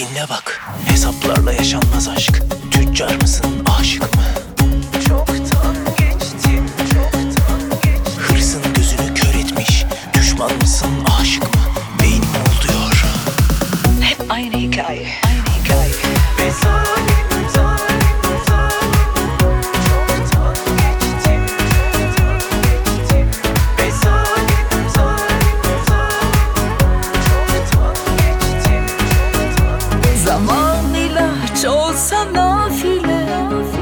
dinle bak Hesaplarla yaşanmaz aşk Tüccar mısın aşık mı? Çoktan geçtim, çoktan geçtim. Hırsın gözünü kör etmiş Düşman mısın aşık mı? Beynim oluyor Hep aynı hikaye, olsa nafile.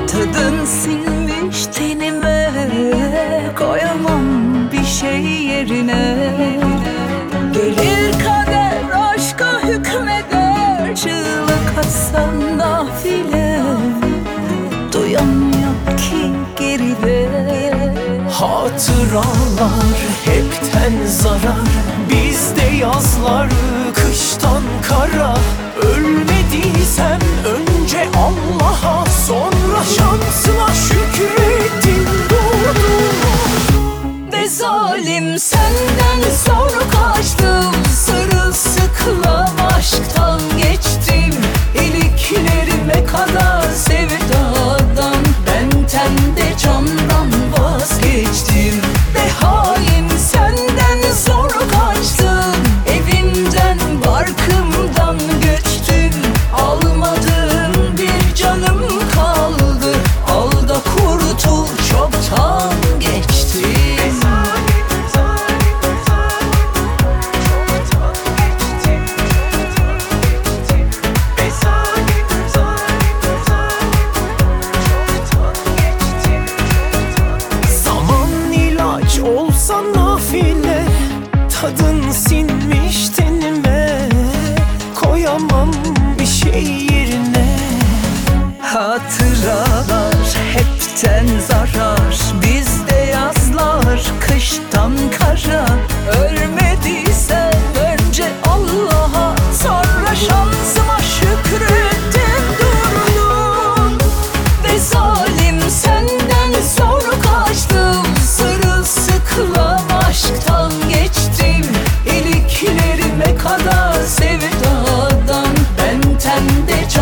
Tadın sinmiş tenime Koyamam bir şey yerine. Gelir kader aşka hükmeder Çığlık atsan nafile. Duyan yok ki geride. Hatıralar hepten zarar Bizde yazlar kıştan kara. Ölmediysem Sinmiş tenime Koyamam bir şey yerine. Hatıralar hepten zarar geç